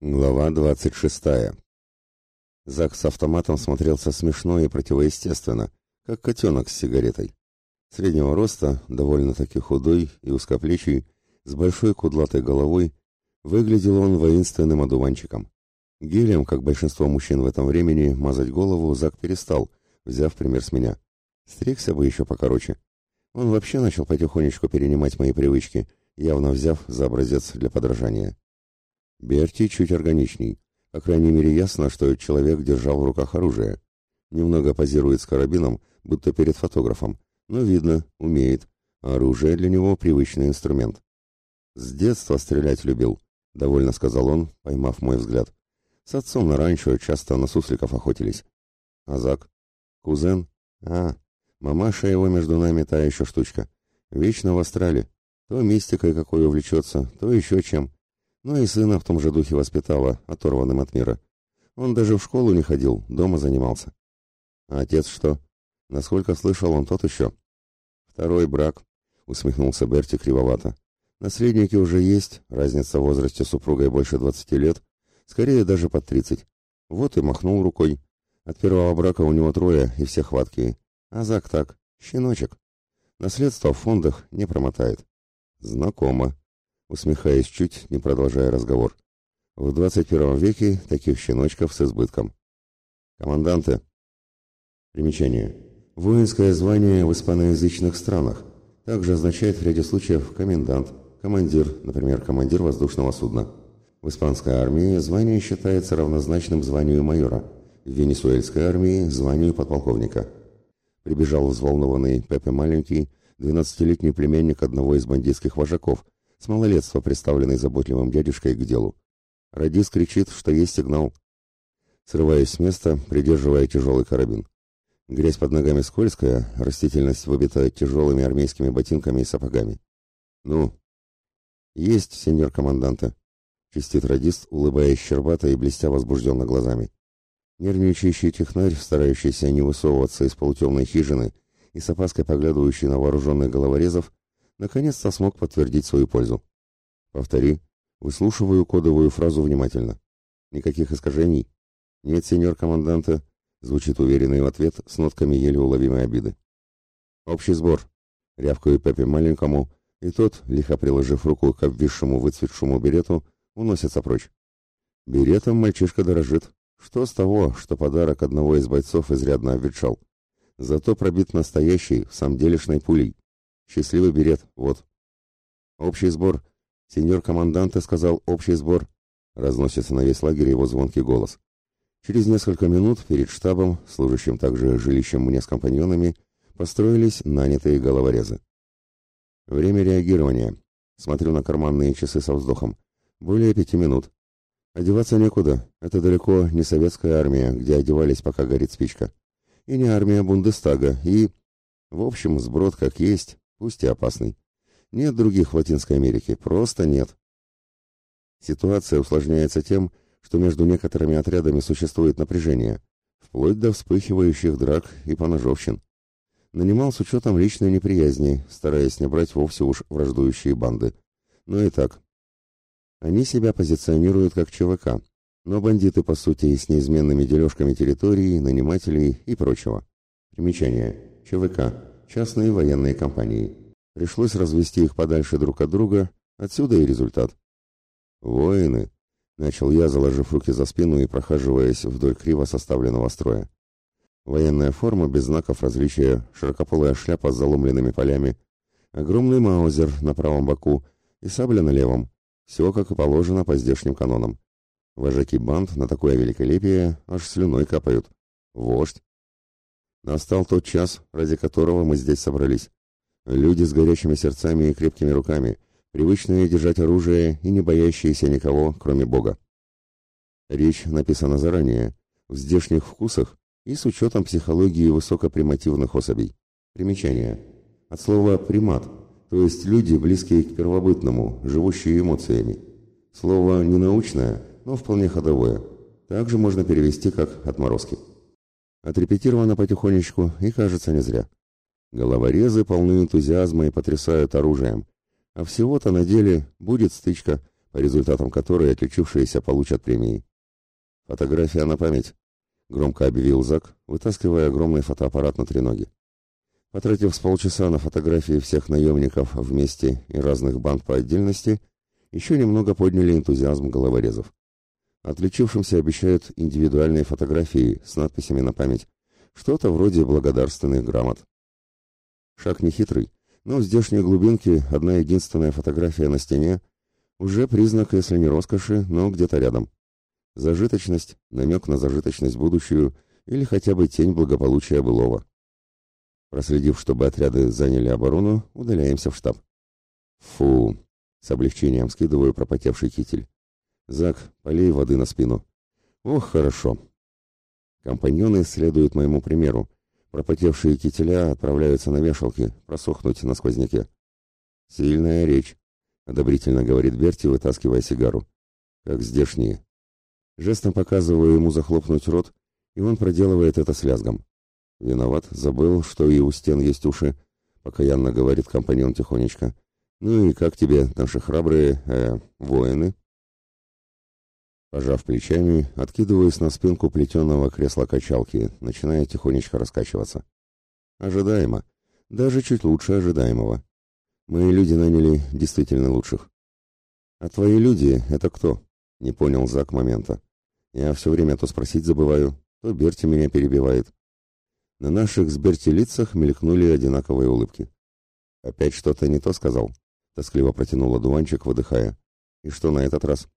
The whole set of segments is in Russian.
Глава двадцать шестая. Зак с автоматом смотрелся смешно и противоестественно, как котенок с сигаретой. Среднего роста, довольно-таки худой и узкоплечий, с большой кудлатой головой, выглядел он воинственным одуванчиком. Гелем, как большинство мужчин в этом времени, мазать голову Зак перестал, взяв пример с меня. Стригся бы еще покороче. Он вообще начал потихонечку перенимать мои привычки, явно взяв за образец для подражания. Берти чуть органичней. По крайней мере, ясно, что человек держал в руках оружие. Немного позирует с карабином, будто перед фотографом. Но видно, умеет. оружие для него привычный инструмент. С детства стрелять любил, довольно сказал он, поймав мой взгляд. С отцом на ранчо часто на сусликов охотились. Азак? Кузен? А, мамаша его между нами та еще штучка. Вечно в астрале. То мистикой какой увлечется, то еще чем но ну и сына в том же духе воспитала, оторванным от мира. Он даже в школу не ходил, дома занимался. А отец что? Насколько слышал, он тот еще. Второй брак, усмехнулся Берти кривовато. Наследники уже есть, разница в возрасте супругой больше двадцати лет, скорее даже под тридцать. Вот и махнул рукой. От первого брака у него трое, и все хваткие. А Зак так, щеночек. Наследство в фондах не промотает. Знакомо, усмехаясь чуть, не продолжая разговор. В 21 веке таких щеночков с избытком. Команданты. Примечание. Воинское звание в испаноязычных странах. Также означает в ряде случаев комендант, командир, например, командир воздушного судна. В испанской армии звание считается равнозначным званию майора, в венесуэльской армии – званию подполковника. Прибежал взволнованный Пепе Маленький, 12-летний племянник одного из бандитских вожаков – с малолетства представленный заботливым дядюшкой к делу. Радис кричит, что есть сигнал. Срываясь с места, придерживая тяжелый карабин. Грязь под ногами скользкая, растительность выбита тяжелыми армейскими ботинками и сапогами. «Ну?» «Есть, сеньор команданта», — чистит радист, улыбаясь щербато и блестя возбужденно глазами. Нервничающий технарь, старающийся не высовываться из полутемной хижины и с опаской поглядывающий на вооруженных головорезов, наконец-то смог подтвердить свою пользу. Повтори. Выслушиваю кодовую фразу внимательно. Никаких искажений? Нет, сеньор команданта, звучит уверенный в ответ с нотками еле уловимой обиды. Общий сбор. Рявкаю Пепе маленькому, и тот, лихо приложив руку к обвисшему выцветшему берету, уносится прочь. Беретом мальчишка дорожит. Что с того, что подарок одного из бойцов изрядно обветшал? Зато пробит настоящий, сам делишной пулей. Счастливый берет, вот. Общий сбор. Сеньор команданте сказал общий сбор. Разносится на весь лагерь его звонкий голос. Через несколько минут перед штабом, служащим также жилищем мне с компаньонами, построились нанятые головорезы. Время реагирования. Смотрю на карманные часы со вздохом. Более пяти минут. Одеваться некуда. Это далеко не советская армия, где одевались, пока горит спичка. И не армия Бундестага, и... В общем, сброд как есть, пусть и опасный. Нет других в Латинской Америке, просто нет. Ситуация усложняется тем, что между некоторыми отрядами существует напряжение, вплоть до вспыхивающих драк и поножовщин. Нанимал с учетом личной неприязни, стараясь не брать вовсе уж враждующие банды. Но и так. Они себя позиционируют как ЧВК, но бандиты, по сути, с неизменными дележками территории, нанимателей и прочего. Примечание. ЧВК частные военные компании. Пришлось развести их подальше друг от друга, отсюда и результат. «Воины!» — начал я, заложив руки за спину и прохаживаясь вдоль криво составленного строя. Военная форма без знаков различия, широкополая шляпа с заломленными полями, огромный маузер на правом боку и сабля на левом. Все как и положено по здешним канонам. Вожаки банд на такое великолепие аж слюной капают. Вождь. Настал тот час, ради которого мы здесь собрались. Люди с горячими сердцами и крепкими руками, привычные держать оружие и не боящиеся никого, кроме Бога. Речь написана заранее, в здешних вкусах и с учетом психологии высокопримативных особей. Примечание. От слова «примат», то есть люди, близкие к первобытному, живущие эмоциями. Слово ненаучное, но вполне ходовое. Также можно перевести как «отморозки». Отрепетировано потихонечку и, кажется, не зря. Головорезы полны энтузиазма и потрясают оружием. А всего-то на деле будет стычка, по результатам которой отличившиеся получат премии. «Фотография на память», — громко объявил Зак, вытаскивая огромный фотоаппарат на треноге. Потратив с полчаса на фотографии всех наемников вместе и разных банд по отдельности, еще немного подняли энтузиазм головорезов. Отличившимся обещают индивидуальные фотографии с надписями на память, что-то вроде благодарственных грамот. Шаг нехитрый, но в здешней глубинке одна единственная фотография на стене уже признак, если не роскоши, но где-то рядом. Зажиточность, намек на зажиточность будущую или хотя бы тень благополучия былого. Проследив, чтобы отряды заняли оборону, удаляемся в штаб. Фу, с облегчением скидываю пропотевший китель. Зак, полей воды на спину. Ох, хорошо. Компаньоны следуют моему примеру, Пропотевшие кителя отправляются на вешалки, просохнуть на сквозняке. «Сильная речь», — одобрительно говорит Берти, вытаскивая сигару. «Как здешние». Жестом показываю ему захлопнуть рот, и он проделывает это с лязгом. «Виноват, забыл, что и у стен есть уши», — покаянно говорит компаньон тихонечко. «Ну и как тебе, наши храбрые, э, воины?» Пожав плечами, откидываюсь на спинку плетеного кресла-качалки, начиная тихонечко раскачиваться. Ожидаемо. Даже чуть лучше ожидаемого. Мои люди наняли действительно лучших. А твои люди — это кто? Не понял Зак момента. Я все время то спросить забываю, то Берти меня перебивает. На наших с Берти лицах мелькнули одинаковые улыбки. Опять что-то не то сказал? Тоскливо протянула дуванчик, выдыхая. И что на этот раз?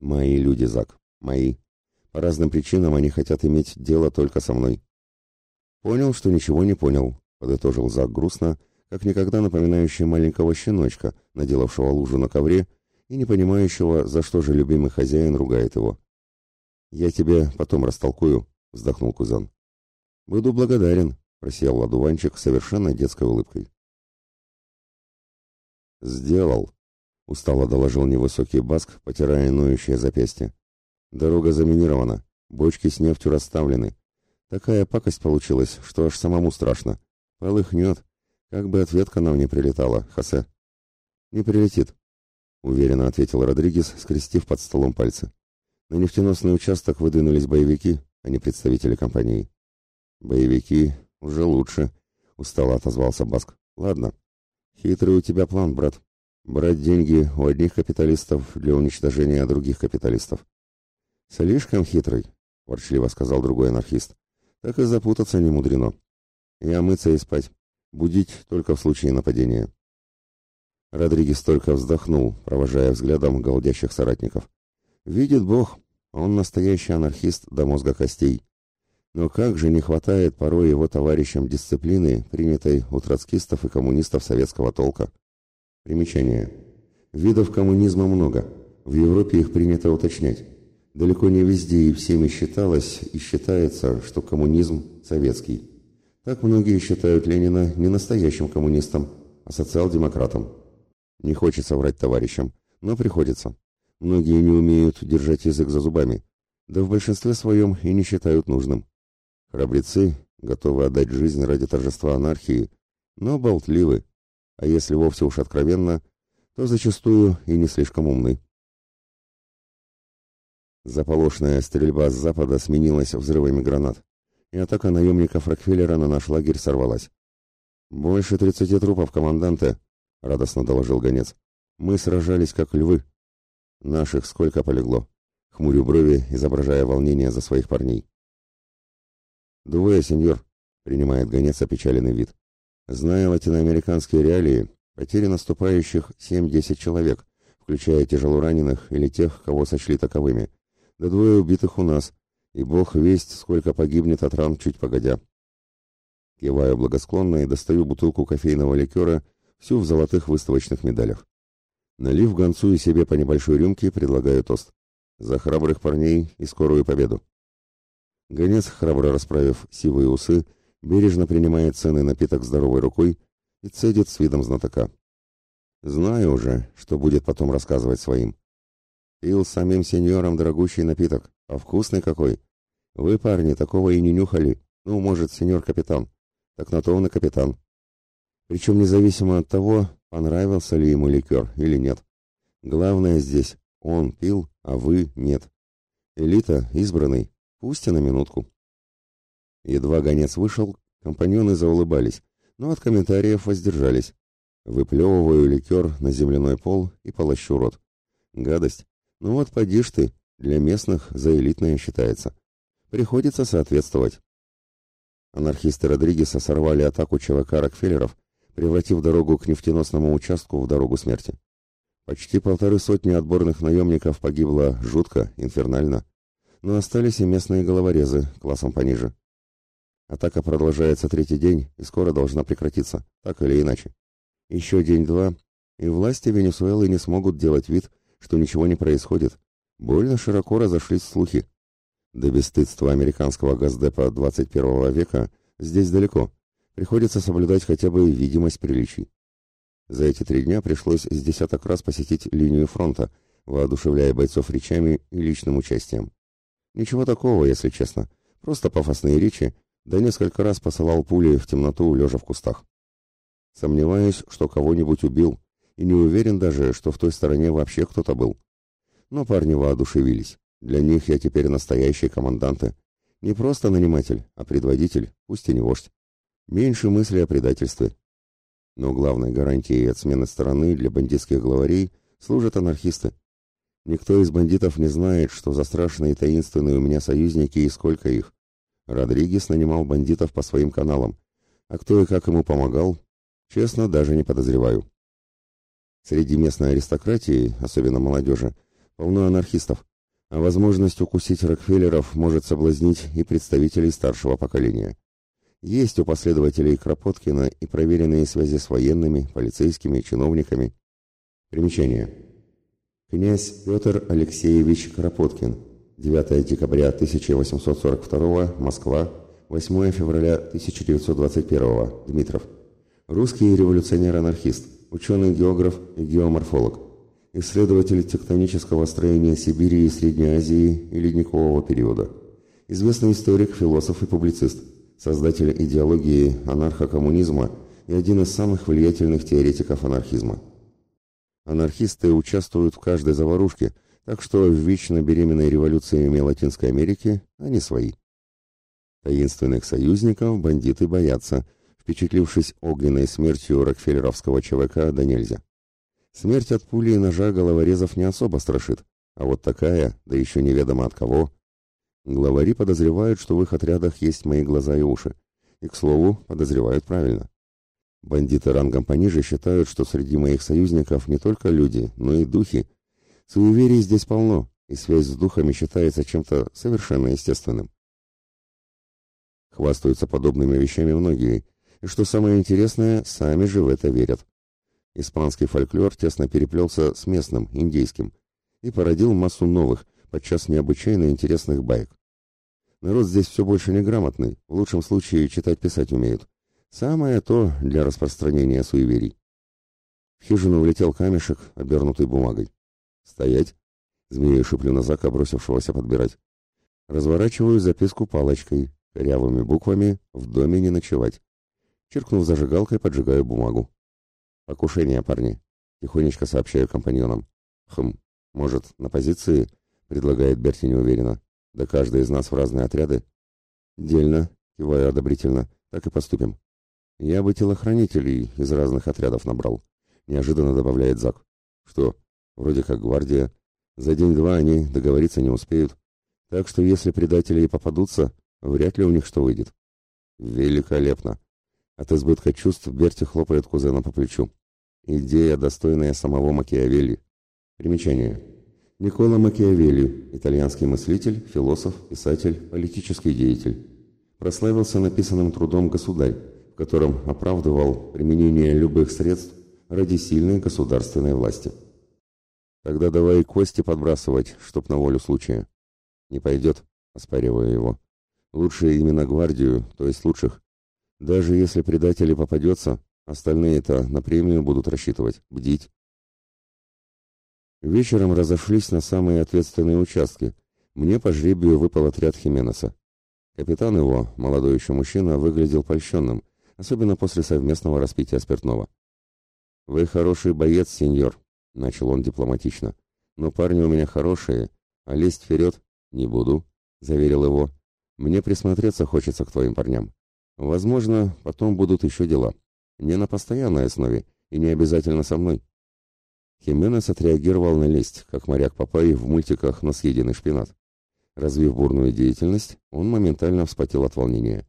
Мои люди, Зак, мои. По разным причинам они хотят иметь дело только со мной. Понял, что ничего не понял, подытожил Зак грустно, как никогда напоминающий маленького щеночка, наделавшего лужу на ковре и не понимающего, за что же любимый хозяин ругает его. «Я тебе потом растолкую», — вздохнул кузен. «Буду благодарен», — просиял одуванчик совершенно детской улыбкой. «Сделал», устало доложил невысокий баск, потирая ноющее запястье. Дорога заминирована, бочки с нефтью расставлены. Такая пакость получилась, что аж самому страшно. Полыхнет. Как бы ответка нам не прилетала, Хосе. Не прилетит, уверенно ответил Родригес, скрестив под столом пальцы. На нефтеносный участок выдвинулись боевики, а не представители компании. Боевики уже лучше, устало отозвался Баск. Ладно. Хитрый у тебя план, брат. Брать деньги у одних капиталистов для уничтожения других капиталистов. Слишком хитрый, ворчливо сказал другой анархист. Так и запутаться не мудрено. И мыться и спать. Будить только в случае нападения. Родригес только вздохнул, провожая взглядом голдящих соратников. Видит Бог, он настоящий анархист до мозга костей. Но как же не хватает порой его товарищам дисциплины, принятой у троцкистов и коммунистов советского толка. Примечание. Видов коммунизма много. В Европе их принято уточнять. Далеко не везде и всеми считалось и считается, что коммунизм советский. Так многие считают Ленина не настоящим коммунистом, а социал-демократом. Не хочется врать товарищам, но приходится. Многие не умеют держать язык за зубами, да в большинстве своем и не считают нужным. Храбрецы готовы отдать жизнь ради торжества анархии, но болтливы, а если вовсе уж откровенно, то зачастую и не слишком умны. Заполошная стрельба с запада сменилась взрывами гранат, и атака наемников Рокфеллера на наш лагерь сорвалась. «Больше тридцати трупов, команданте», — радостно доложил гонец. «Мы сражались, как львы». «Наших сколько полегло?» — хмурю брови, изображая волнение за своих парней. «Двое, сеньор», — принимает гонец опечаленный вид. Зная латиноамериканские реалии, потери наступающих 7-10 человек, включая тяжелораненых или тех, кого сочли таковыми. Да двое убитых у нас, и бог весть, сколько погибнет от ран чуть погодя. Киваю благосклонно и достаю бутылку кофейного ликера, всю в золотых выставочных медалях. Налив гонцу и себе по небольшой рюмке, предлагаю тост. За храбрых парней и скорую победу. Гонец, храбро расправив сивые усы, бережно принимает ценный напиток здоровой рукой и цедит с видом знатока. Знаю уже, что будет потом рассказывать своим. Пил самим сеньором дорогущий напиток, а вкусный какой. Вы, парни, такого и не нюхали. Ну, может, сеньор-капитан. Так на то он и капитан. Причем независимо от того, понравился ли ему ликер или нет. Главное здесь, он пил, а вы нет. Элита, избранный, пусть и на минутку. Едва гонец вышел, компаньоны заулыбались, но от комментариев воздержались. Выплевываю ликер на земляной пол и полощу рот. Гадость. Ну вот поди ж ты, для местных за элитное считается. Приходится соответствовать. Анархисты Родригеса сорвали атаку ЧВК Рокфеллеров, превратив дорогу к нефтеносному участку в дорогу смерти. Почти полторы сотни отборных наемников погибло жутко, инфернально, но остались и местные головорезы, классом пониже. Атака продолжается третий день и скоро должна прекратиться, так или иначе. Еще день-два, и власти Венесуэлы не смогут делать вид, что ничего не происходит. Больно широко разошлись слухи. До бесстыдства американского газдепа 21 века здесь далеко. Приходится соблюдать хотя бы видимость приличий. За эти три дня пришлось с десяток раз посетить линию фронта, воодушевляя бойцов речами и личным участием. Ничего такого, если честно. Просто пафосные речи, да несколько раз посылал пули в темноту, лежа в кустах. Сомневаюсь, что кого-нибудь убил, и не уверен даже, что в той стороне вообще кто-то был. Но парни воодушевились. Для них я теперь настоящий командант. Не просто наниматель, а предводитель, пусть и не вождь. Меньше мысли о предательстве. Но главной гарантией от смены стороны для бандитских главарей служат анархисты. Никто из бандитов не знает, что за страшные таинственные у меня союзники и сколько их. Родригес нанимал бандитов по своим каналам, а кто и как ему помогал, Честно, даже не подозреваю. Среди местной аристократии, особенно молодежи, полно анархистов, а возможность укусить Рокфеллеров может соблазнить и представителей старшего поколения. Есть у последователей Кропоткина и проверенные связи с военными, полицейскими, чиновниками. Примечание. Князь Петр Алексеевич Кропоткин. 9 декабря 1842, Москва. 8 февраля 1921, Дмитров. Русский революционер-анархист, ученый-географ и геоморфолог, исследователь тектонического строения Сибири и Средней Азии и ледникового периода, известный историк, философ и публицист, создатель идеологии анархокоммунизма и один из самых влиятельных теоретиков анархизма. Анархисты участвуют в каждой заварушке, так что в вечно беременной революциями Латинской Америки они свои. Таинственных союзников бандиты боятся – впечатлившись огненной смертью рокфеллеровского ЧВК да нельзя. Смерть от пули и ножа головорезов не особо страшит, а вот такая, да еще неведомо от кого. Главари подозревают, что в их отрядах есть мои глаза и уши. И, к слову, подозревают правильно. Бандиты рангом пониже считают, что среди моих союзников не только люди, но и духи. Суеверий здесь полно, и связь с духами считается чем-то совершенно естественным. Хвастаются подобными вещами многие, и что самое интересное, сами же в это верят. Испанский фольклор тесно переплелся с местным, индейским, и породил массу новых, подчас необычайно интересных баек. Народ здесь все больше неграмотный, в лучшем случае читать-писать умеют. Самое то для распространения суеверий. В хижину улетел камешек, обернутый бумагой. «Стоять!» — змею шиплю на Зака, бросившегося подбирать. Разворачиваю записку палочкой, корявыми буквами «В доме не ночевать». Черкнув зажигалкой, поджигаю бумагу. «Покушение, парни», — тихонечко сообщаю компаньонам. «Хм, может, на позиции?» — предлагает Берти неуверенно. «Да каждый из нас в разные отряды». «Дельно», — киваю одобрительно, — «так и поступим». «Я бы телохранителей из разных отрядов набрал», — неожиданно добавляет Зак. «Что? Вроде как гвардия. За день-два они договориться не успеют. Так что если предатели и попадутся, вряд ли у них что выйдет». «Великолепно!» От избытка чувств Берти хлопает кузена по плечу. Идея, достойная самого Макиавелли. Примечание. Никола Макиавелли, итальянский мыслитель, философ, писатель, политический деятель. Прославился написанным трудом «Государь», в котором оправдывал применение любых средств ради сильной государственной власти. Тогда давай кости подбрасывать, чтоб на волю случая. Не пойдет, оспариваю его. Лучше именно гвардию, то есть лучших, даже если предатель попадется, остальные-то на премию будут рассчитывать, бдить. Вечером разошлись на самые ответственные участки. Мне по жребию выпал отряд Хименеса. Капитан его, молодой еще мужчина, выглядел польщенным, особенно после совместного распития спиртного. «Вы хороший боец, сеньор, начал он дипломатично. «Но парни у меня хорошие, а лезть вперед не буду», — заверил его. «Мне присмотреться хочется к твоим парням. Возможно, потом будут еще дела. Не на постоянной основе и не обязательно со мной». Хименес отреагировал на лесть, как моряк Папай в мультиках на съеденный шпинат. Развив бурную деятельность, он моментально вспотел от волнения.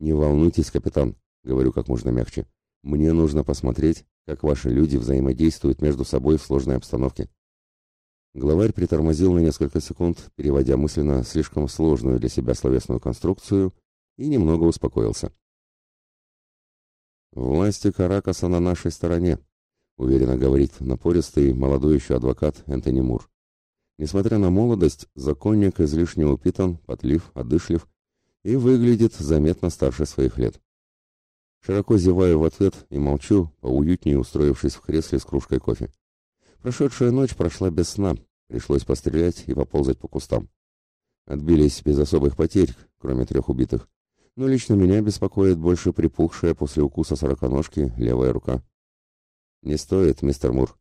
«Не волнуйтесь, капитан», — говорю как можно мягче. «Мне нужно посмотреть, как ваши люди взаимодействуют между собой в сложной обстановке». Главарь притормозил на несколько секунд, переводя мысленно слишком сложную для себя словесную конструкцию, и немного успокоился. «Власти Каракаса на нашей стороне», — уверенно говорит напористый молодой еще адвокат Энтони Мур. Несмотря на молодость, законник излишне упитан, потлив, одышлив и выглядит заметно старше своих лет. Широко зеваю в ответ и молчу, поуютнее устроившись в кресле с кружкой кофе. Прошедшая ночь прошла без сна, пришлось пострелять и поползать по кустам. Отбились без особых потерь, кроме трех убитых. Но лично меня беспокоит больше припухшая после укуса сороконожки левая рука. «Не стоит, мистер Мур».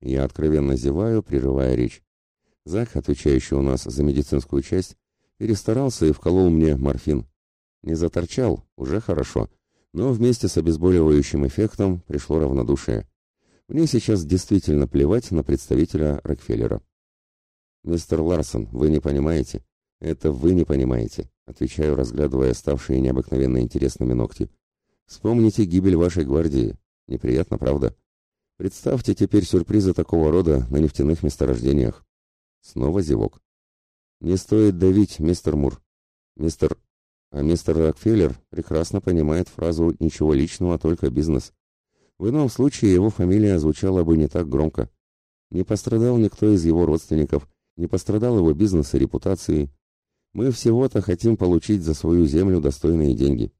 Я откровенно зеваю, прерывая речь. Зак, отвечающий у нас за медицинскую часть, перестарался и вколол мне морфин. Не заторчал, уже хорошо, но вместе с обезболивающим эффектом пришло равнодушие. Мне сейчас действительно плевать на представителя Рокфеллера. «Мистер Ларсон, вы не понимаете?» «Это вы не понимаете», — отвечаю, разглядывая ставшие необыкновенно интересными ногти. «Вспомните гибель вашей гвардии. Неприятно, правда? Представьте теперь сюрпризы такого рода на нефтяных месторождениях». Снова зевок. Не стоит давить, мистер Мур. Мистер... А мистер Рокфеллер прекрасно понимает фразу «ничего личного, только бизнес». В ином случае его фамилия звучала бы не так громко. Не пострадал никто из его родственников, не пострадал его бизнес и репутации. Мы всего-то хотим получить за свою землю достойные деньги.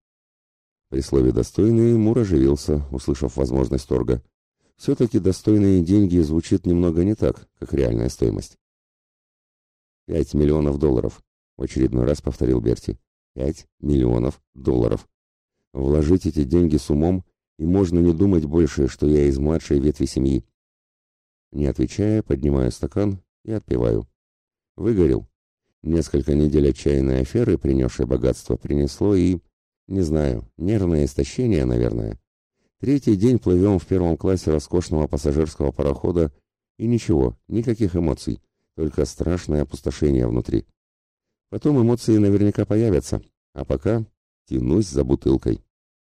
При слове «достойные» Мур оживился, услышав возможность торга. Все-таки достойные деньги звучит немного не так, как реальная стоимость. «Пять миллионов долларов», — в очередной раз повторил Берти. «Пять миллионов долларов. Вложить эти деньги с умом, и можно не думать больше, что я из младшей ветви семьи». Не отвечая, поднимаю стакан и отпиваю. Выгорел. Несколько недель отчаянной аферы, принесшей богатство, принесло и... Не знаю, нервное истощение, наверное. Третий день плывем в первом классе роскошного пассажирского парохода, и ничего, никаких эмоций только страшное опустошение внутри. Потом эмоции наверняка появятся, а пока тянусь за бутылкой.